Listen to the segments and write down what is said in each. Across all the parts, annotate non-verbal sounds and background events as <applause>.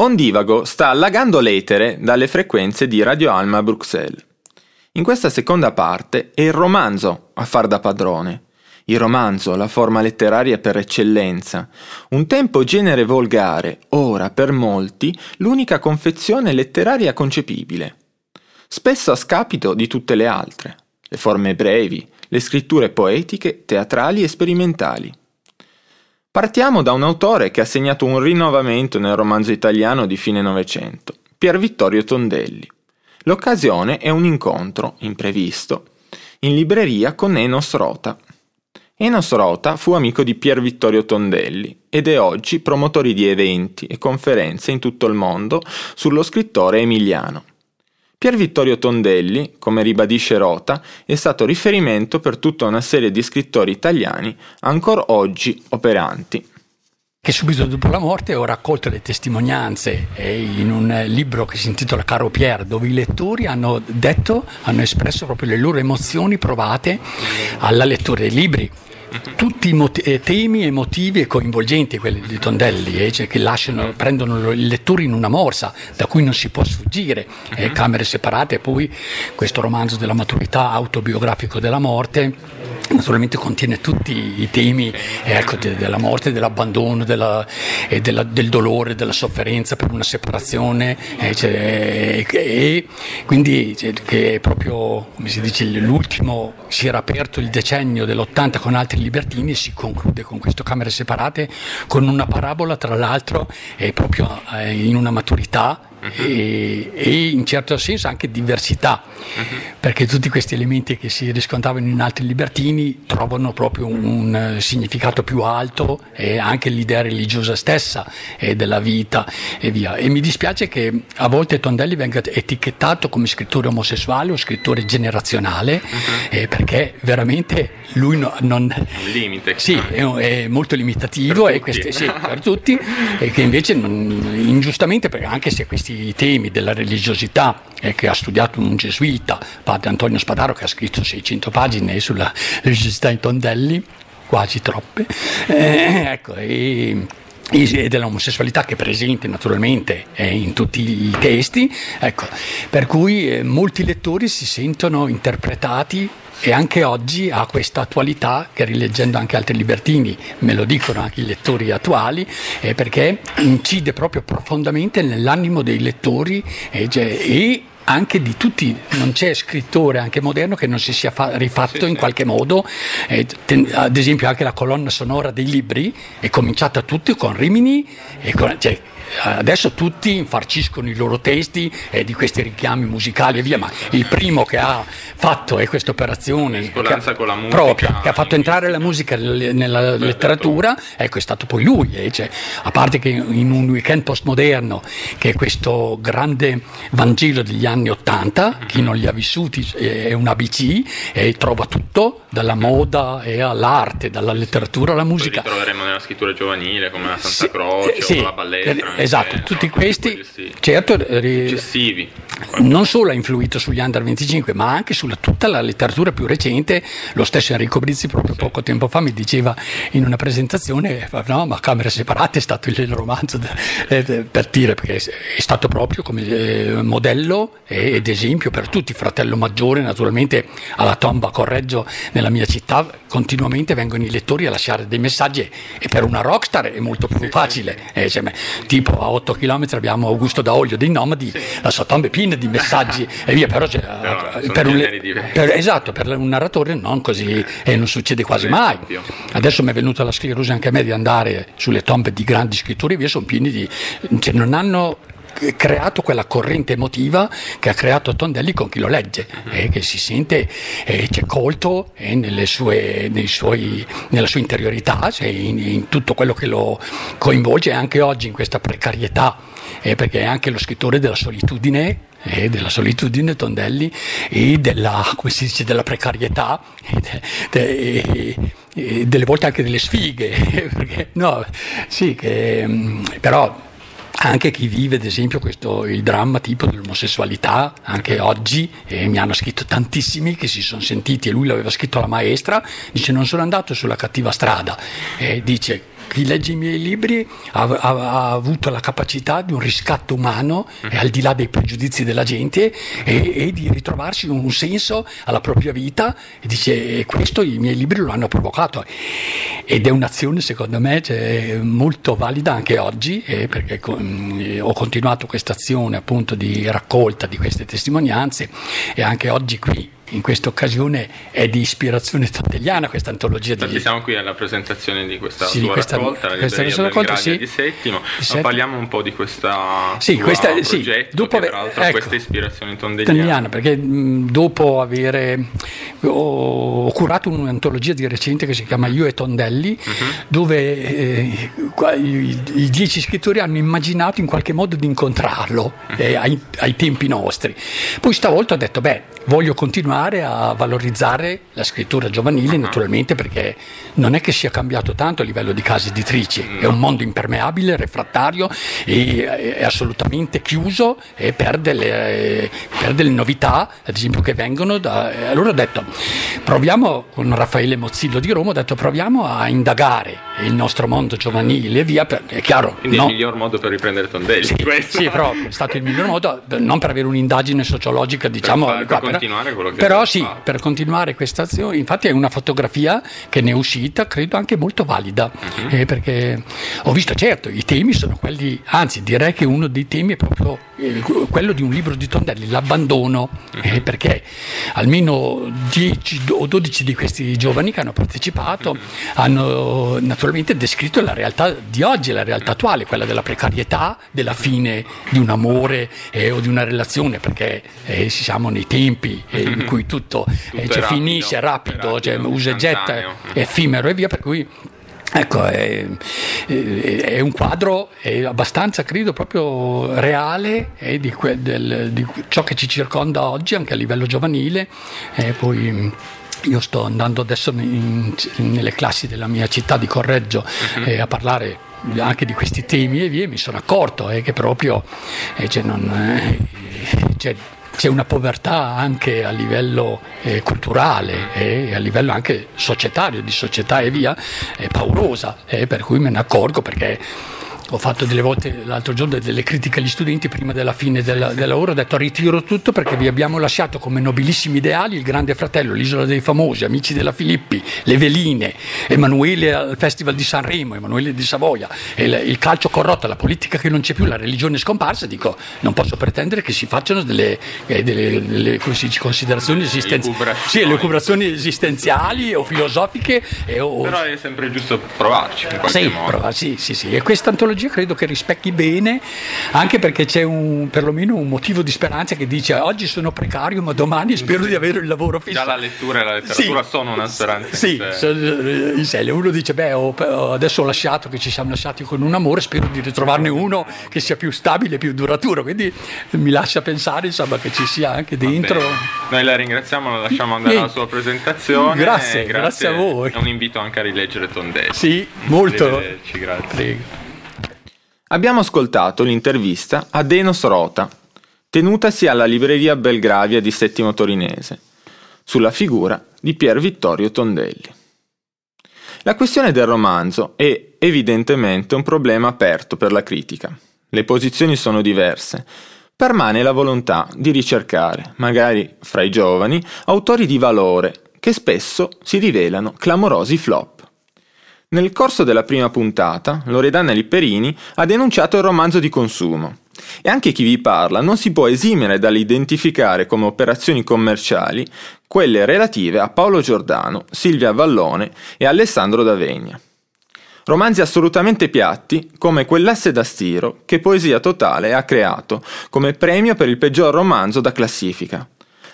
Ondivago sta allagando l'etere dalle frequenze di Radio Alma Bruxelles. In questa seconda parte è il romanzo a far da padrone. Il romanzo, la forma letteraria per eccellenza, un tempo genere volgare, ora per molti l'unica confezione letteraria concepibile. Spesso a scapito di tutte le altre, le forme brevi, le scritture poetiche, teatrali e sperimentali. Partiamo da un autore che ha segnato un rinnovamento nel romanzo italiano di fine Novecento, Pier Vittorio Tondelli. L'occasione è un incontro, imprevisto, in libreria con Enos Rota. Enos Rota fu amico di Pier Vittorio Tondelli ed è oggi promotore di eventi e conferenze in tutto il mondo sullo scrittore emiliano. Pier Vittorio Tondelli, come ribadisce Rota, è stato riferimento per tutta una serie di scrittori italiani ancora oggi operanti. Che subito dopo la morte ho raccolto le testimonianze in un libro che si intitola Caro Pierre, dove i lettori hanno detto, hanno espresso proprio le loro emozioni provate alla lettura dei libri tutti i mot- eh, temi emotivi e coinvolgenti, quelli di Tondelli, eh, cioè che lasciano, prendono il lettore in una morsa da cui non si può sfuggire, eh, mhm. camere separate, e poi questo romanzo della maturità autobiografico della morte naturalmente contiene tutti i temi ecco, de- della morte, dell'abbandono, della, della, del dolore, della sofferenza per una separazione eh, cioè, e quindi cioè, che è proprio, come si dice, l'ultimo, si era aperto il decennio dell'80 con altri libertini e si conclude con queste camere separate con una parabola tra l'altro proprio eh, in una maturità e, e, in certo senso anche diversità, perché tutti questi elementi che si riscontravano in altri libertini trovano proprio un, un significato più alto e anche l'idea religiosa stessa e della vita e via. E mi dispiace che a volte Tondelli venga etichettato come scrittore omosessuale o scrittore generazionale, uh-huh. eh, perché veramente lui no, non... Un limite. Sì, è, è molto limitativo per e questi, sì, <laughs> per tutti, e che invece non, ingiustamente, anche se questi questi temi della religiosità e che ha studiato un gesuita, padre Antonio Spadaro, che ha scritto 600 pagine sulla <laughs> religiosità in Tondelli, quasi troppe. Eh, ecco, e, e dell'omosessualità che è presente naturalmente in tutti i testi, ecco, per cui eh, molti lettori si sentono interpretati e anche oggi ha questa attualità che rileggendo anche altri libertini me lo dicono anche i lettori attuali eh, perché incide proprio profondamente nell'animo dei lettori eh, e anche di tutti, non c'è scrittore anche moderno che non si sia fa- rifatto sì, in qualche modo, eh, ten- ad esempio anche la colonna sonora dei libri è cominciata tutti con Rimini, con, cioè, adesso tutti infarciscono i loro testi eh, di questi richiami musicali e via, ma il primo che ha fatto è questa operazione che ha, proprio, che ha fatto entrare la musica nella letteratura, ecco è stato poi lui, eh, cioè, a parte che in un weekend postmoderno che è questo grande Vangelo degli anni Ottanta, chi non li ha vissuti è un ABC e trova tutto, dalla moda e all'arte, dalla letteratura alla musica. Poi li troveremo nella scrittura giovanile come la Santa sì, Croce sì, o la balletra. Esatto, eh, tutti no, questi, certo, eccessivi. Non solo ha influito sugli under 25, ma anche su tutta la letteratura più recente. Lo stesso Enrico Brizzi, proprio sì. poco tempo fa, mi diceva in una presentazione: no, ma Camere Separate è stato il romanzo de, eh, per dire, perché è stato proprio come eh, modello ed esempio per tutti. Fratello maggiore, naturalmente, alla tomba Correggio nella mia città, continuamente vengono i lettori a lasciare dei messaggi, e per una rockstar è molto più facile. Eh, cioè, tipo, a 8 km abbiamo Augusto Daoglio dei Nomadi, la sua tomba è piena di messaggi <laughs> e via, però, cioè, però per, un, per, esatto, per un narratore non così e non succede quasi mai. Adesso mi è venuta la sclerosi anche a me di andare sulle tombe di grandi scrittori via, sono pieni di... Cioè, non hanno creato quella corrente emotiva che ha creato Tondelli con chi lo legge uh-huh. eh, che si sente eh, colto eh, sue, suoi, nella sua interiorità cioè in, in, tutto quello che lo coinvolge anche oggi in questa precarietà eh, perché è anche lo scrittore della solitudine e della solitudine Tondelli e della, dice, della precarietà e, de, de, e, delle volte anche delle sfighe <laughs> perché, no, sì, che, mm, però anche chi vive ad esempio questo, il dramma tipo dell'omosessualità, anche oggi, e mi hanno scritto tantissimi che si sono sentiti, e lui l'aveva scritto alla maestra, dice non sono andato sulla cattiva strada, e dice chi legge i miei libri ha, ha, ha avuto la capacità di un riscatto umano, mm. al di là dei pregiudizi della gente, e, e, di ritrovarsi un senso alla propria vita. E dice, questo i miei libri lo hanno provocato. Ed è un'azione, secondo me, cioè, molto valida anche oggi, eh, perché con, ho continuato questa azione appunto di raccolta di queste testimonianze e anche oggi qui in questa occasione è di ispirazione tondelliana questa antologia. Infatti di... siamo qui alla presentazione di questa sì, sua questa, raccolta, la questa libreria raccolta, sì, di Settimo. Settimo. parliamo un po' di questa sì, questa, sì, dopo che, peraltro ecco, questa ispirazione tondelliana. perché mh, dopo avere ho, ho, curato un'antologia di recente che si chiama Io e Tondelli, uh-huh. dove eh, i, i, dieci scrittori hanno immaginato in qualche modo di incontrarlo uh-huh. eh, ai, ai tempi nostri. Poi stavolta ho detto, beh, voglio continuare a valorizzare la scrittura giovanile, naturalmente, perché non è che sia cambiato tanto a livello di case editrici, è un mondo impermeabile, refrattario e è assolutamente chiuso e per delle, per delle novità, ad esempio, che vengono da. Allora ho detto, proviamo con Raffaele Mozzillo di Roma, ho detto proviamo a indagare il nostro mondo giovanile e via. Per, è chiaro. Quindi no, il miglior modo per riprendere Tondelli. Sì, sì, proprio, è stato il miglior modo, non per avere un'indagine sociologica, diciamo. Per, far, per continuare quello che Però sì, fatto. per continuare questa azione, infatti è una fotografia che ne è uscita, credo anche molto valida, uh-huh. eh, perché ho visto, certo, i temi sono quelli, anzi direi che uno dei temi è proprio eh, quello di un libro di Tondelli, l'abbandono, uh-huh. eh, perché almeno 10 o 12 di questi giovani che hanno partecipato uh-huh. hanno naturalmente descritto la realtà di oggi, la realtà attuale, quella della precarietà, della fine di un amore eh, o di una relazione, perché eh, siamo nei tempi eh, in <laughs> cui tutto, tutto cioè, rapido, finisce rapido, rapido cioè, usa e getta, è effimero e via, per cui Ecco, è, è, un quadro è abbastanza, credo, proprio reale di, que, del, di, ciò che ci circonda oggi, anche a livello giovanile. E poi io sto andando adesso in, nelle classi della mia città di Correggio uh-huh. eh, a parlare anche di questi temi e via, mi sono accorto eh, che proprio eh, cioè non, eh, cioè, c'è una povertà anche a livello eh, culturale e a livello anche societario, di società e via, è paurosa, eh, per cui me ne accorgo perché ho fatto delle volte l'altro giorno delle critiche agli studenti prima della fine del, del lavoro, ho detto ritiro tutto perché vi abbiamo lasciato come nobilissimi ideali il Grande Fratello, l'Isola dei Famosi, Amici della Filippi, le Veline, Emanuele al Festival di Sanremo, Emanuele di Savoia, il, il, calcio corrotto, la politica che non c'è più, la religione scomparsa, dico non posso pretendere che si facciano delle, eh, delle, delle dice, considerazioni esistenziali, sì, esistenziali o filosofiche. E, o... Però è sempre giusto provarci in sì, modo. Prova, sì, sì, sì. E questa antologia tecnologia credo che rispecchi bene, anche perché c'è un, perlomeno un motivo di speranza che dice oggi sono precario ma domani spero di avere il lavoro fisso. Già la lettura e la letteratura sì, sono una speranza. Sì, in sé. Uno dice beh ho, adesso ho lasciato che ci siamo lasciati con un amore, spero di ritrovarne uno che sia più stabile, più duraturo, quindi mi lascia pensare insomma, che ci sia anche dentro. Noi la ringraziamo, la lasciamo andare alla sua presentazione. Grazie, grazie, grazie a voi. È un invito anche a rileggere Tondelli. Sì, molto. Grazie. Prego. Abbiamo ascoltato l'intervista a Denos Rota, tenutasi alla libreria Belgravia di Settimo Torinese, sulla figura di Pier Vittorio Tondelli. La questione del romanzo è evidentemente un problema aperto per la critica. Le posizioni sono diverse. Permane la volontà di ricercare, magari fra i giovani, autori di valore che spesso si rivelano clamorosi flop. Nel corso della prima puntata, Loredana Lipperini ha denunciato il romanzo di consumo. E anche chi vi parla non si può esimere dall'identificare come operazioni commerciali quelle relative a Paolo Giordano, Silvia Vallone e Alessandro D'Avegna. Romanzi assolutamente piatti, come quell'asse da stiro che Poesia Totale ha creato come premio per il peggior romanzo da classifica.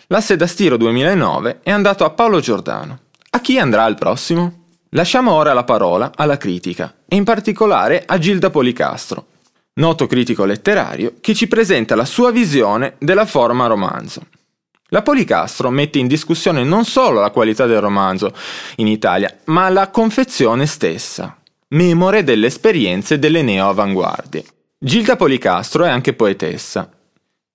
L'asse da stiro 2009 è andato a Paolo Giordano. A chi andrà il prossimo? Lasciamo ora la parola alla critica, e in particolare a Gilda Policastro, noto critico letterario che ci presenta la sua visione della forma romanzo. La Policastro mette in discussione non solo la qualità del romanzo in Italia, ma la confezione stessa, memore delle esperienze delle neo-avanguardie. Gilda Policastro è anche poetessa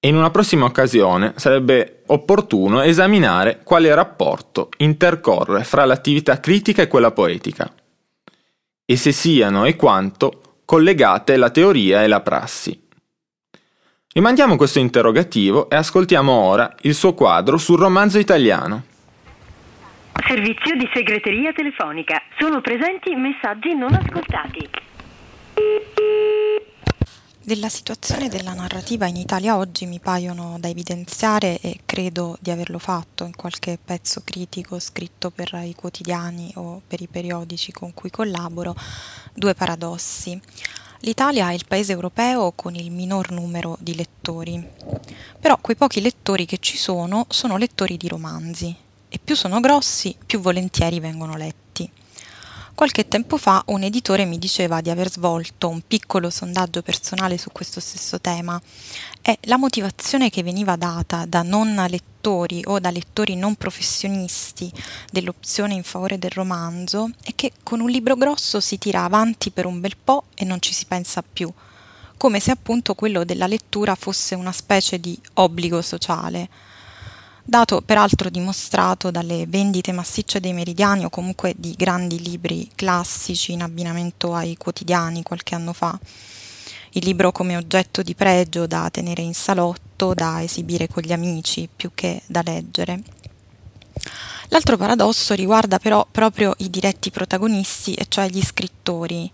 e in una prossima occasione sarebbe opportuno esaminare quale rapporto intercorre fra l'attività critica e quella poetica. e se siano e quanto collegate la teoria e la prassi. Rimandiamo questo interrogativo e ascoltiamo ora il suo quadro sul romanzo italiano. Servizio di segreteria telefonica. Sono presenti messaggi non ascoltati. Della situazione della narrativa in Italia oggi mi paiono da evidenziare, e credo di averlo fatto in qualche pezzo critico scritto per i quotidiani o per i periodici con cui collaboro, due paradossi. L'Italia è il paese europeo con il minor numero di lettori, però quei pochi lettori che ci sono sono lettori di romanzi e più sono grossi più volentieri vengono letti. Qualche tempo fa un editore mi diceva di aver svolto un piccolo sondaggio personale su questo stesso tema. E la motivazione che veniva data da non lettori o da lettori non professionisti dell'opzione in favore del romanzo è che con un libro grosso si tira avanti per un bel po' e non ci si pensa più, come se appunto quello della lettura fosse una specie di obbligo sociale dato peraltro dimostrato dalle vendite massicce dei meridiani o comunque di grandi libri classici in abbinamento ai quotidiani qualche anno fa. Il libro come oggetto di pregio da tenere in salotto, da esibire con gli amici più che da leggere. L'altro paradosso riguarda però proprio i diretti protagonisti, e cioè gli scrittori,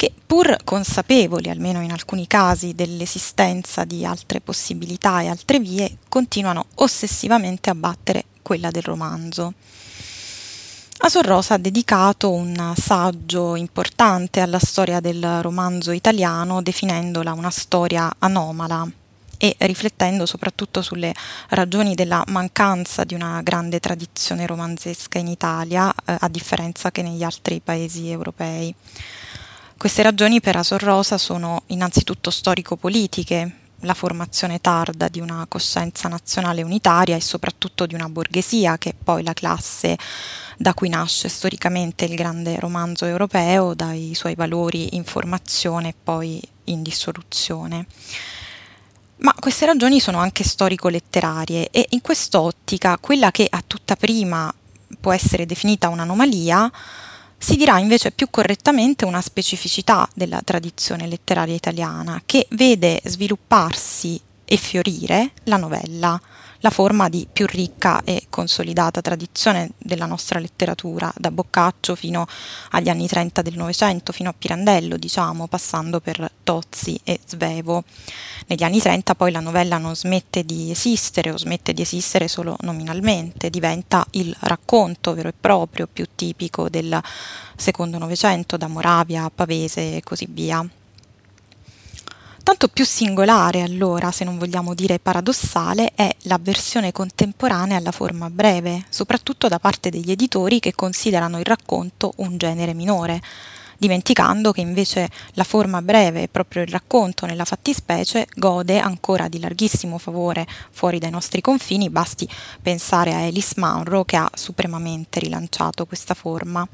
che pur consapevoli, almeno in alcuni casi, dell'esistenza di altre possibilità e altre vie, continuano ossessivamente a battere quella del romanzo. Asor Rosa ha dedicato un saggio importante alla storia del romanzo italiano, definendola una storia anomala e riflettendo soprattutto sulle ragioni della mancanza di una grande tradizione romanzesca in Italia, eh, a differenza che negli altri paesi europei. Queste ragioni per Asor Rosa sono innanzitutto storico-politiche, la formazione tarda di una coscienza nazionale unitaria e soprattutto di una borghesia che è poi la classe da cui nasce storicamente il grande romanzo europeo, dai suoi valori in formazione e poi in dissoluzione. Ma queste ragioni sono anche storico-letterarie e in quest'ottica quella che a tutta prima può essere definita un'anomalia si dirà invece più correttamente una specificità della tradizione letteraria italiana che vede svilupparsi e fiorire la novella, la forma di più ricca e consolidata tradizione della nostra letteratura, da Boccaccio fino agli anni 30 del Novecento, fino a Pirandello, diciamo, passando per Tozzi e Svevo. Negli anni 30 poi la novella non smette di esistere o smette di esistere solo nominalmente, diventa il racconto vero e proprio più tipico del secondo Novecento, da Moravia a Pavese e così via. Tanto più singolare allora, se non vogliamo dire paradossale, è l'avversione contemporanea alla forma breve, soprattutto da parte degli editori che considerano il racconto un genere minore, dimenticando che invece la forma breve, proprio il racconto nella fattispecie, gode ancora di larghissimo favore fuori dai nostri confini, basti pensare a Alice Munro che ha supremamente rilanciato questa forma.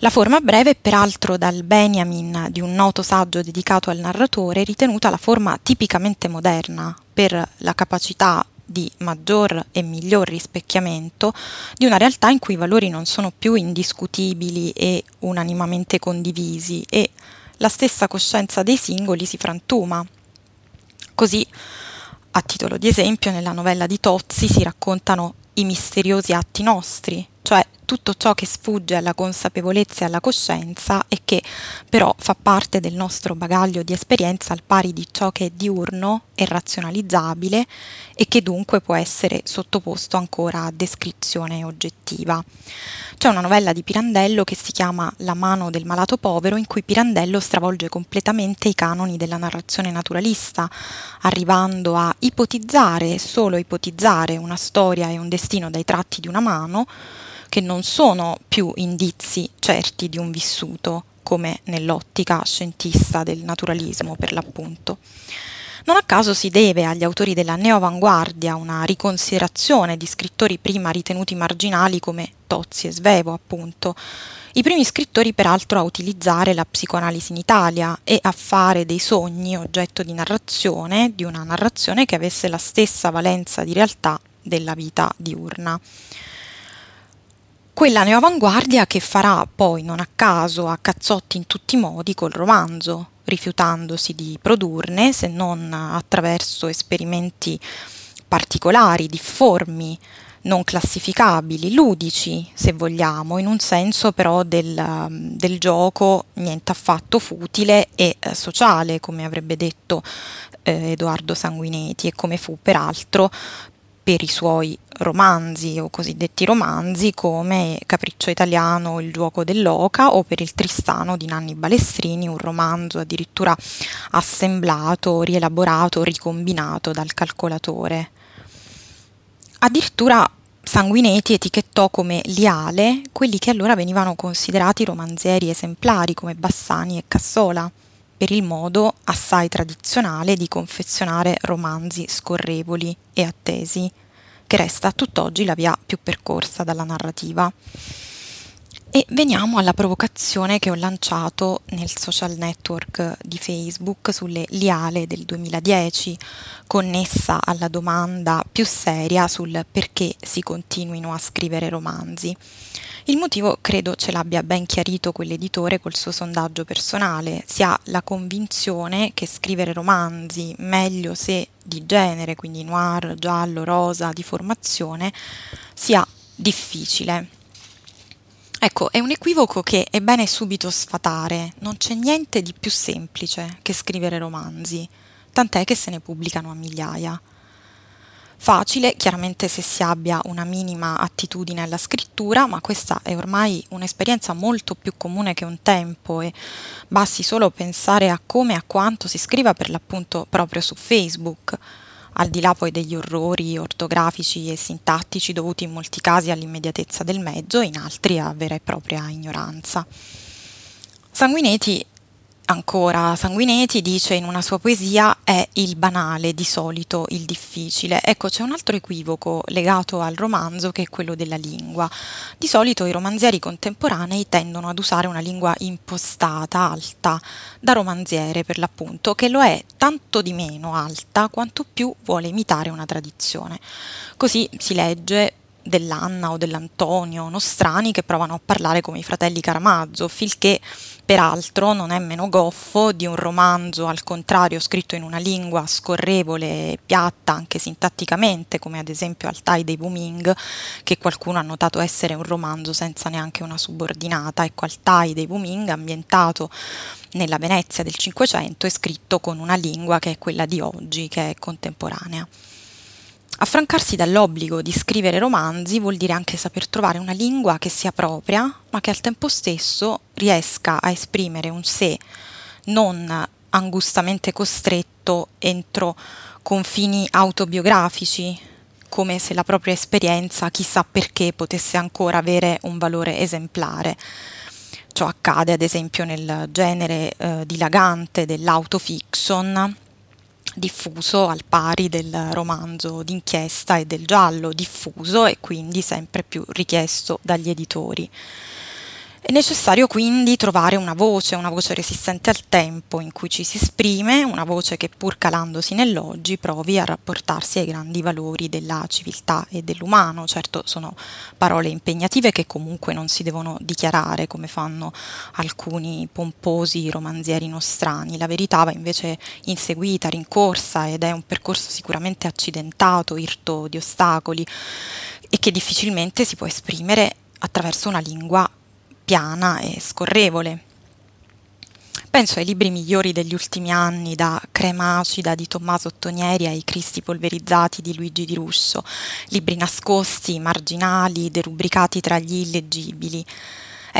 La forma breve è peraltro dal Benjamin di un noto saggio dedicato al narratore ritenuta la forma tipicamente moderna per la capacità di maggior e miglior rispecchiamento di una realtà in cui i valori non sono più indiscutibili e unanimamente condivisi e la stessa coscienza dei singoli si frantuma. Così, a titolo di esempio, nella novella di Tozzi si raccontano i misteriosi atti nostri, cioè tutto ciò che sfugge alla consapevolezza e alla coscienza e che però fa parte del nostro bagaglio di esperienza al pari di ciò che è diurno e razionalizzabile e che dunque può essere sottoposto ancora a descrizione oggettiva. C'è una novella di Pirandello che si chiama La mano del malato povero in cui Pirandello stravolge completamente i canoni della narrazione naturalista, arrivando a ipotizzare solo ipotizzare una storia e un destino dai tratti di una mano che non sono più indizi certi di un vissuto, come nell'ottica scientista del naturalismo per l'appunto. Non a caso si deve agli autori della neoavanguardia una riconsiderazione di scrittori prima ritenuti marginali come Tozzi e Svevo, appunto, i primi scrittori peraltro a utilizzare la psicoanalisi in Italia e a fare dei sogni oggetto di narrazione, di una narrazione che avesse la stessa valenza di realtà della vita diurna. Quella neoavanguardia che farà poi non a caso a cazzotti in tutti i modi col romanzo, rifiutandosi di produrne se non attraverso esperimenti particolari, difformi, non classificabili, ludici se vogliamo, in un senso però del, del gioco niente affatto futile e eh, sociale, come avrebbe detto eh, Edoardo Sanguineti e come fu peraltro per i suoi romanzi o cosiddetti romanzi come Capriccio Italiano, Il gioco dell'oca o per il Tristano di Nanni Balestrini, un romanzo addirittura assemblato, rielaborato, ricombinato dal calcolatore. Addirittura Sanguinetti etichettò come liale quelli che allora venivano considerati romanzieri esemplari come Bassani e Cassola, per il modo assai tradizionale di confezionare romanzi scorrevoli e attesi, che resta tutt'oggi la via più percorsa dalla narrativa. E veniamo alla provocazione che ho lanciato nel social network di Facebook sulle Liale del 2010, connessa alla domanda più seria sul perché si continuino a scrivere romanzi. Il motivo credo ce l'abbia ben chiarito quell'editore col suo sondaggio personale, si ha la convinzione che scrivere romanzi, meglio se di genere, quindi noir, giallo, rosa, di formazione, sia difficile Ecco, è un equivoco che è bene subito sfatare, non c'è niente di più semplice che scrivere romanzi, tant'è che se ne pubblicano a migliaia. Facile, chiaramente se si abbia una minima attitudine alla scrittura, ma questa è ormai un'esperienza molto più comune che un tempo e basti solo pensare a come e a quanto si scriva per l'appunto proprio su Facebook al di là poi degli orrori ortografici e sintattici dovuti in molti casi all'immediatezza del mezzo in altri a vera e propria ignoranza. Sanguinetti Ancora, Sanguinetti dice in una sua poesia è il banale, di solito il difficile. Ecco, c'è un altro equivoco legato al romanzo che è quello della lingua. Di solito i romanzieri contemporanei tendono ad usare una lingua impostata, alta, da romanziere per l'appunto, che lo è tanto di meno alta quanto più vuole imitare una tradizione. Così si legge dell'Anna o dell'Antonio Nostrani che provano a parlare come i fratelli Karamazov, il che peraltro non è meno goffo di un romanzo al contrario scritto in una lingua scorrevole e piatta anche sintatticamente, come ad esempio Altai dei Booming, che qualcuno ha notato essere un romanzo senza neanche una subordinata. Ecco, Altai dei Booming, ambientato nella Venezia del Cinquecento, è scritto con una lingua che è quella di oggi, che è contemporanea. Affrancarsi dall'obbligo di scrivere romanzi vuol dire anche saper trovare una lingua che sia propria, ma che al tempo stesso riesca a esprimere un sé non angustamente costretto entro confini autobiografici, come se la propria esperienza, chissà perché, potesse ancora avere un valore esemplare. Ciò accade ad esempio nel genere eh, dilagante dell'autofiction, diffuso al pari del romanzo d'inchiesta e del giallo diffuso e quindi sempre più richiesto dagli editori. È necessario quindi trovare una voce, una voce resistente al tempo in cui ci si esprime, una voce che pur calandosi nell'oggi provi a rapportarsi ai grandi valori della civiltà e dell'umano. Certo sono parole impegnative che comunque non si devono dichiarare come fanno alcuni pomposi romanzieri nostrani. La verità va invece inseguita, rincorsa ed è un percorso sicuramente accidentato, irto di ostacoli e che difficilmente si può esprimere attraverso una lingua piana e scorrevole. Penso ai libri migliori degli ultimi anni, da Crema acida di Tommaso Ottonieri ai Cristi polverizzati di Luigi Di Russo, libri nascosti, marginali, derubricati tra gli illeggibili.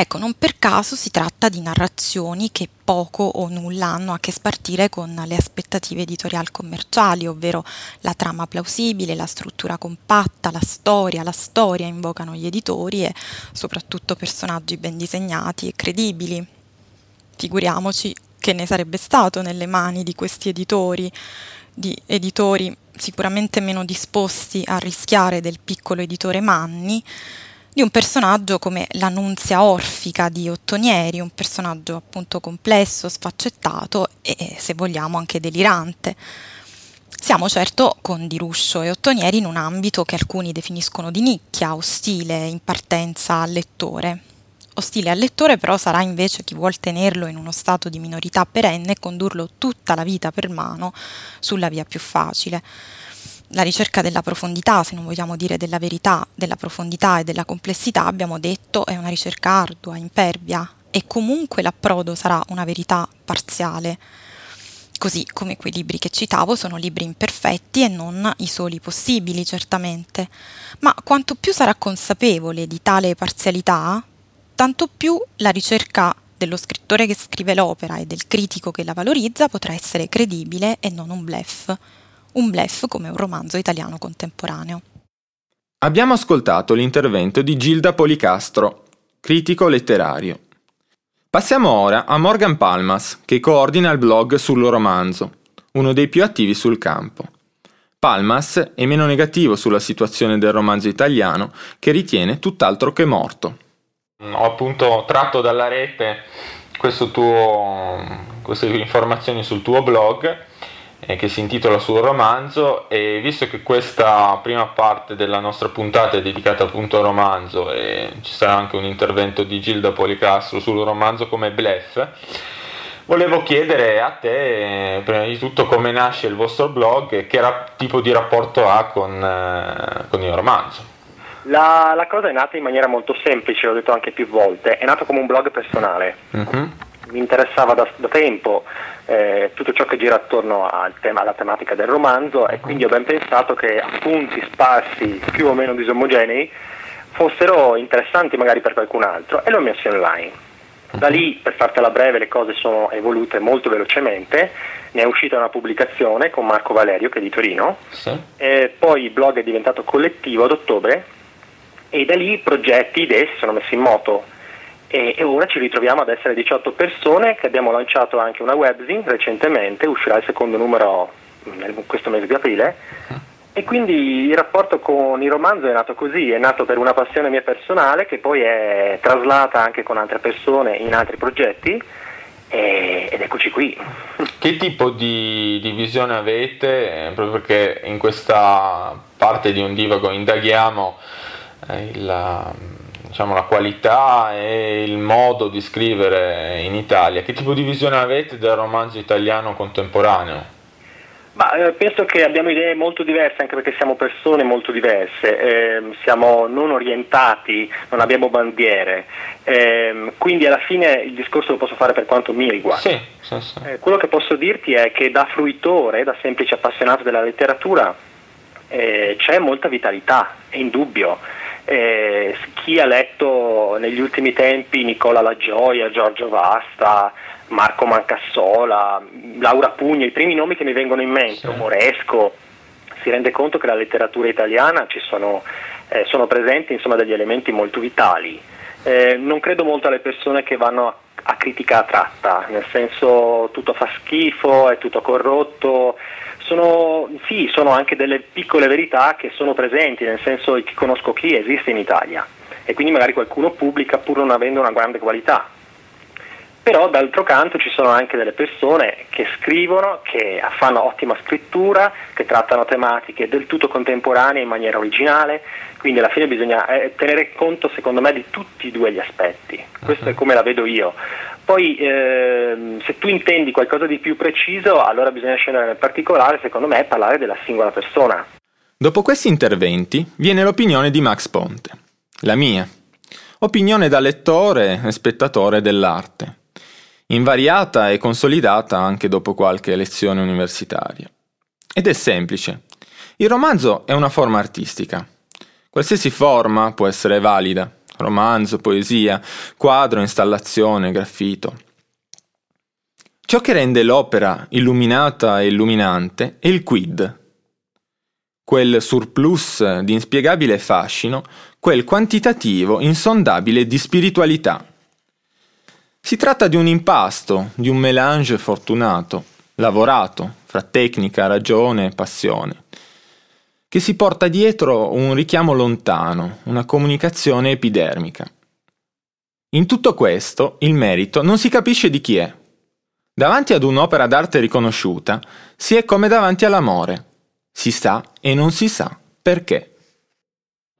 Ecco, non per caso si tratta di narrazioni che poco o nulla hanno a che spartire con le aspettative editoriali commerciali, ovvero la trama plausibile, la struttura compatta, la storia, la storia invocano gli editori e soprattutto personaggi ben disegnati e credibili. Figuriamoci che ne sarebbe stato nelle mani di questi editori, di editori sicuramente meno disposti a rischiare del piccolo editore Manni, di un personaggio come l'annunzia orfica di Ottonieri, un personaggio appunto complesso, sfaccettato e se vogliamo anche delirante. Siamo certo con Di Ruscio e Ottonieri in un ambito che alcuni definiscono di nicchia, ostile in partenza al lettore. Ostile al lettore però sarà invece chi vuol tenerlo in uno stato di minorità perenne e condurlo tutta la vita per mano sulla via più facile. La ricerca della profondità, se non vogliamo dire della verità, della profondità e della complessità, abbiamo detto, è una ricerca ardua, impervia e comunque l'approdo sarà una verità parziale. Così come quei libri che citavo sono libri imperfetti e non i soli possibili, certamente, ma quanto più sarà consapevole di tale parzialità, tanto più la ricerca dello scrittore che scrive l'opera e del critico che la valorizza potrà essere credibile e non un blef, un blef come un romanzo italiano contemporaneo. Abbiamo ascoltato l'intervento di Gilda Policastro, critico letterario. Passiamo ora a Morgan Palmas, che coordina il blog sul romanzo, uno dei più attivi sul campo. Palmas è meno negativo sulla situazione del romanzo italiano, che ritiene tutt'altro che morto. Ho appunto tratto dalla rete tuo, queste informazioni sul tuo blog che si intitola sul romanzo e visto che questa prima parte della nostra puntata è dedicata appunto al romanzo e ci sarà anche un intervento di Gilda Policastro sul romanzo come Blef, volevo chiedere a te prima di tutto come nasce il vostro blog e che ra- tipo di rapporto ha con, eh, con il romanzo. La, la, cosa è nata in maniera molto semplice, l'ho detto anche più volte, è nato come un blog personale. Mm-hmm. Mi interessava da, da tempo eh, tutto ciò che gira attorno al tema, alla tematica del romanzo e quindi ho ben pensato che appunti sparsi più o meno disomogenei fossero interessanti magari per qualcun altro e l'ho messi online. Da lì, per fartela breve, le cose sono evolute molto velocemente, ne è uscita una pubblicazione con Marco Valerio che è di Torino, sì. poi il blog è diventato collettivo ad ottobre e da lì progetti, idee si sono messi in moto e, e, ora ci ritroviamo ad essere 18 persone che abbiamo lanciato anche una webzine recentemente, uscirà il secondo numero in questo mese di aprile e quindi il rapporto con il romanzo è nato così, è nato per una passione mia personale che poi è traslata anche con altre persone in altri progetti ed eccoci qui. <laughs> Che tipo di, di visione avete? Eh, proprio perché in questa parte di un divago indaghiamo eh, la, diciamo, la qualità e il modo di scrivere in Italia. Che tipo di visione avete del romanzo italiano contemporaneo? Ma, eh, penso che abbiamo idee molto diverse, anche perché siamo persone molto diverse, eh, siamo non orientati, non abbiamo bandiere, eh, quindi alla fine il discorso lo posso fare per quanto mi riguarda. Sì, sì, sì. Eh, quello che posso dirti è che da fruitore, da semplice appassionato della letteratura, eh, c'è molta vitalità, è indubbio. Eh, chi ha letto negli ultimi tempi Nicola La Gioia, Giorgio Vasta, Marco Mancassola, Laura Pugna, i primi nomi che mi vengono in mente. Moresco, si rende conto che la letteratura italiana ci sono, eh, sono presenti insomma, degli elementi molto vitali. Eh, non credo molto alle persone che vanno a, a critica tratta, nel senso tutto fa schifo, è tutto corrotto. Sono, sì, sono anche delle piccole verità che sono presenti, nel senso che conosco chi esiste in Italia e quindi magari qualcuno pubblica pur non avendo una grande qualità però d'altro canto ci sono anche delle persone che scrivono, che fanno ottima scrittura, che trattano tematiche del tutto contemporanee in maniera originale, quindi alla fine bisogna eh, tenere conto secondo me di tutti e due gli aspetti, questo uh-huh. è come la vedo io. Poi ehm, se tu intendi qualcosa di più preciso, allora bisogna scendere nel particolare, secondo me, e parlare della singola persona. Dopo questi interventi viene l'opinione di Max Ponte, la mia. Opinione da lettore e spettatore dell'arte invariata e consolidata anche dopo qualche lezione universitaria. Ed è semplice. Il romanzo è una forma artistica. Qualsiasi forma può essere valida, romanzo, poesia, quadro, installazione, graffito. Ciò che rende l'opera illuminata e illuminante è il quid, quel surplus di inspiegabile fascino, quel quantitativo insondabile di spiritualità si tratta di un impasto, di un melange fortunato, lavorato, fra tecnica, ragione e passione, che si porta dietro un richiamo lontano, una comunicazione epidermica. In tutto questo il merito non si capisce di chi è. Davanti ad un'opera d'arte riconosciuta si è come davanti all'amore, Si sa et non si sa perché.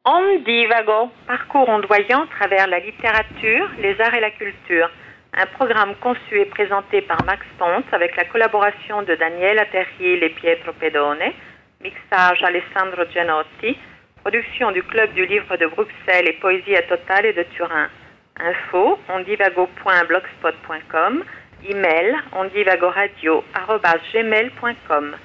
On divago, parcours ondoyant travers la littérature, les arts et la culture. Un programme conçu et présenté par Max Ponce avec la collaboration de Daniela Terrier et Pietro Pedone, mixage Alessandro Gianotti, production du Club du Livre de Bruxelles et Poésie à Total et de Turin. Info ondivago.blogspot.com, email ondivagoradio.gmail.com.